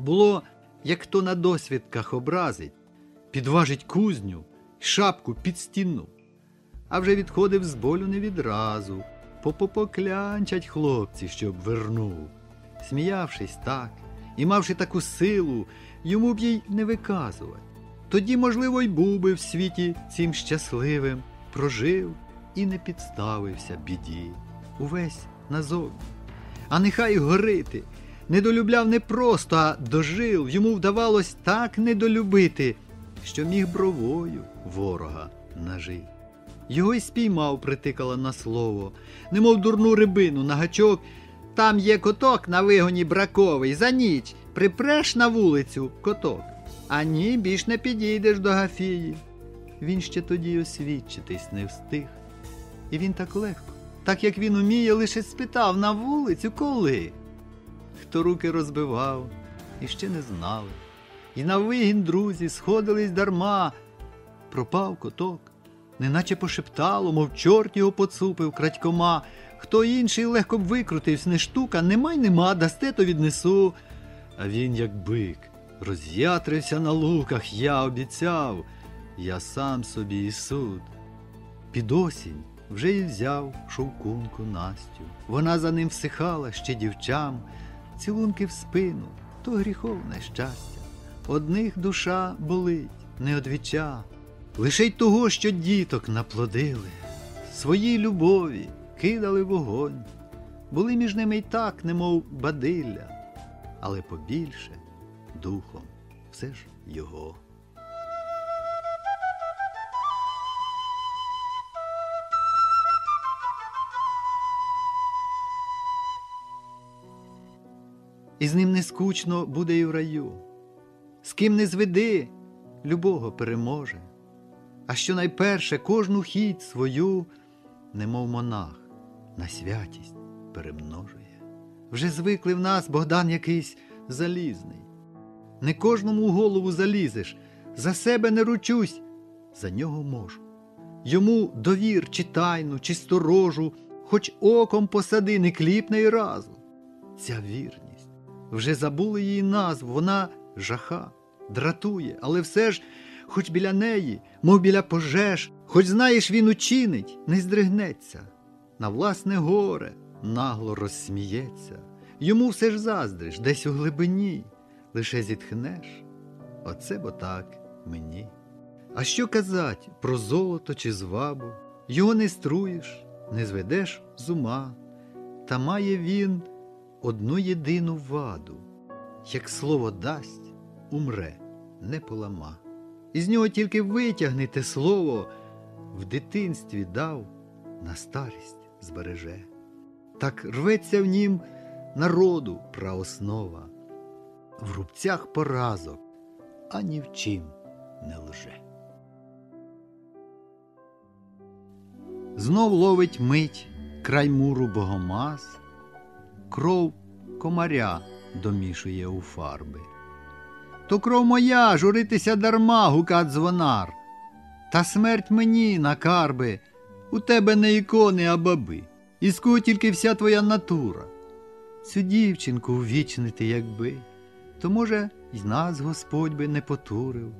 Було, як хто на досвідках образить, підважить кузню шапку під стіну. А вже відходив з болю не відразу, попопоклянчать хлопці, щоб вернув. Сміявшись так і мавши таку силу, йому б їй не виказувати. Тоді, можливо, й був би в світі цим щасливим, прожив і не підставився біді. Увесь назовні. А нехай горити. Недолюбляв не просто, а дожив. Йому вдавалось так недолюбити, що міг бровою ворога нажити. Його й спіймав, притикала на слово, немов дурну рибину на гачок. Там є коток на вигоні браковий, за ніч припреш на вулицю коток. А ні, більш не підійдеш до Гафії. Він ще тоді освідчитись не встиг. І він так легко, так як він уміє, лише спитав на вулицю коли. Хто руки розбивав і ще не знали. І на вигін друзі сходились дарма. Пропав коток, неначе пошептало, мов чорт його поцупив крадькома. Хто інший легко б викрутився, не штука, нема й нема, дасте, то віднесу. А він, як бик, роз'ятрився на луках, я обіцяв, я сам собі і суд. Під осінь вже й взяв шовкунку Настю. Вона за ним всихала ще дівчам, цілунки в спину, то гріховне щастя. Одних душа болить, не одвіча, лише й того, що діток наплодили, своїй любові кидали вогонь, були між ними й так, немов бадилля, але побільше духом все ж його. І з ним не скучно буде і в раю. З ким не зведи, любого переможе. А що найперше кожну хіть свою, немов монах, на святість перемножує. Вже звикли в нас Богдан якийсь залізний. Не кожному в голову залізеш, за себе не ручусь, за нього можу. Йому довір, чи тайну, чи сторожу, хоч оком посади, не кліпне й разу. Ця вірність. Вже забули її назву, вона жаха, дратує, але все ж, хоч біля неї, мов біля пожеж, хоч знаєш, він учинить, не здригнеться, на власне горе нагло розсміється. Йому все ж заздриш, десь у глибині, лише зітхнеш. Оце бо так мені. А що казать про золото чи звабу? Його не струєш, не зведеш з ума, та має він одну єдину ваду, як слово дасть, умре, не полама. Із нього тільки витягни те слово, в дитинстві дав, на старість збереже. Так рветься в нім народу праоснова, в рубцях поразок, а ні в чим не лже. Знов ловить мить край муру богомаз, кров комаря домішує у фарби. То кров моя журитися дарма, гука дзвонар, та смерть мені на карби, у тебе не ікони, а баби, і кого тільки вся твоя натура. Цю дівчинку ввічнити, якби, то, може, й нас Господь би не потурив.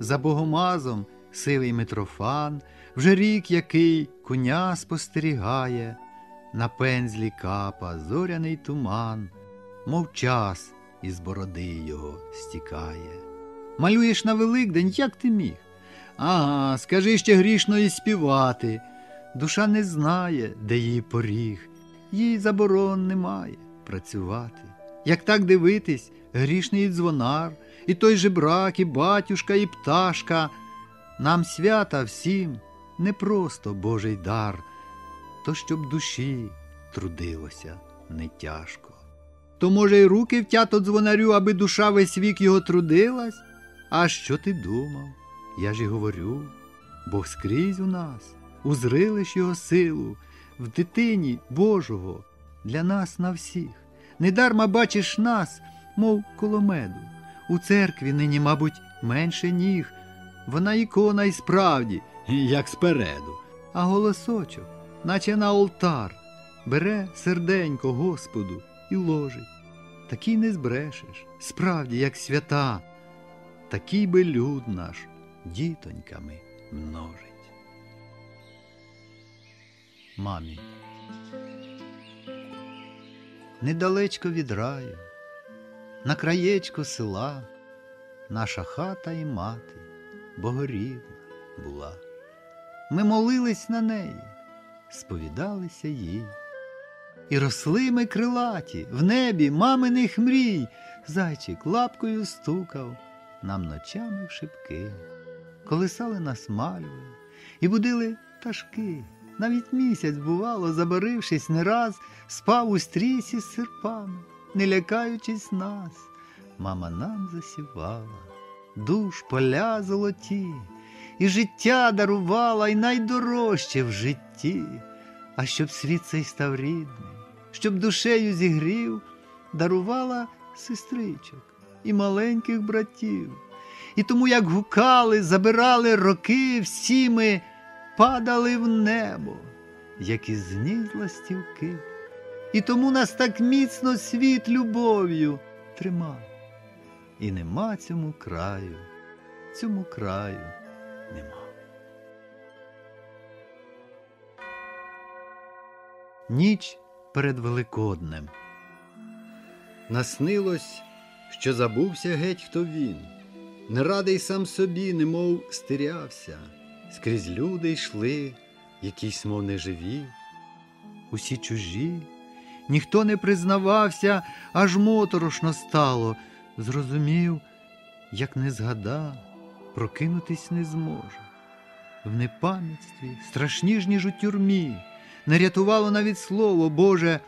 За богомазом сивий Митрофан, вже рік який коня спостерігає, на пензлі капа зоряний туман, мов час із бороди його стікає. Малюєш на Великдень, як ти міг? Ага, скажи ще грішно і співати. Душа не знає, де її поріг, їй заборон немає працювати. Як так дивитись, грішний і дзвонар, і той же брак, і батюшка, і пташка. Нам свята всім не просто Божий дар, то щоб душі трудилося не тяжко. То, може, й руки втято дзвонарю, аби душа весь вік його трудилась? А що ти думав? Я ж і говорю, Бог скрізь у нас, узрилиш його силу, в дитині Божого, для нас на всіх. Недарма бачиш нас, мов коло меду. У церкві нині, мабуть, менше ніг. Вона ікона й справді, як спереду, а голосочок, наче на олтар, бере серденько Господу і ложить. такий не збрешеш, справді, як свята, такий би люд наш дітоньками множить. Мамі. Недалечко від раю, на краєчку села, наша хата і мати богорідна була. Ми молились на неї, сповідалися їй. І росли ми крилаті в небі маминих мрій. Зайчик лапкою стукав нам ночами в шибки, колисали нас мальви і будили пташки. Навіть місяць, бувало, забарившись не раз, спав у стрісі з серпами, не лякаючись нас. Мама нам засівала, душ поля золоті, і життя дарувала, і найдорожче в житті. А щоб світ цей став рідний, щоб душею зігрів, дарувала сестричок і маленьких братів. І тому, як гукали, забирали роки, всі ми падали в небо, як із гнізд ластівки. І тому нас так міцно світ любов'ю тримав. І нема цьому краю, цьому краю нема. Ніч перед Великоднем. Наснилось, що забувся геть, хто він, не радий сам собі, немов стирявся, скрізь люди йшли, якісь, мов неживі, усі чужі, ніхто не признавався, аж моторошно стало, зрозумів, як не згада, прокинутись не зможе. В непам'ятстві, страшніжніж у тюрмі, не рятувало навіть слово Боже,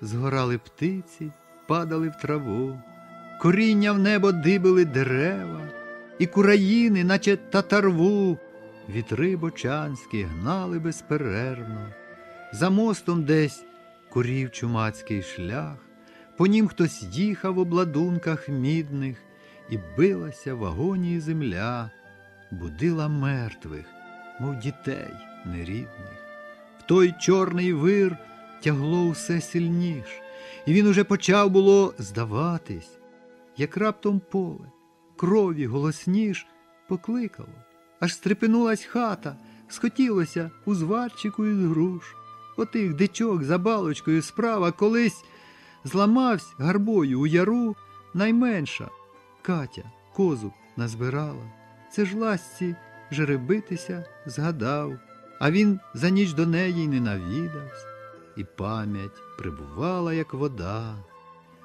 згорали птиці, падали в траву, коріння в небо дибили дерева, і кураїни, наче татарву, вітри бочанські гнали безперервно. За мостом десь курів чумацький шлях, по нім хтось їхав в обладунках мідних, і билася в агонії земля, будила мертвих, мов дітей нерідних. В той чорний вир тягло усе сильніш, і він уже почав було здаватись, як раптом поле, крові голосніш покликало, аж стрепенулась хата, схотілося у зварчику із груш. Отих дичок за балочкою справа колись зламавсь гарбою у яру найменша Катя козу назбирала. Це ж ласці жеребитися згадав, а він за ніч до неї не навідався, і пам'ять прибувала, як вода,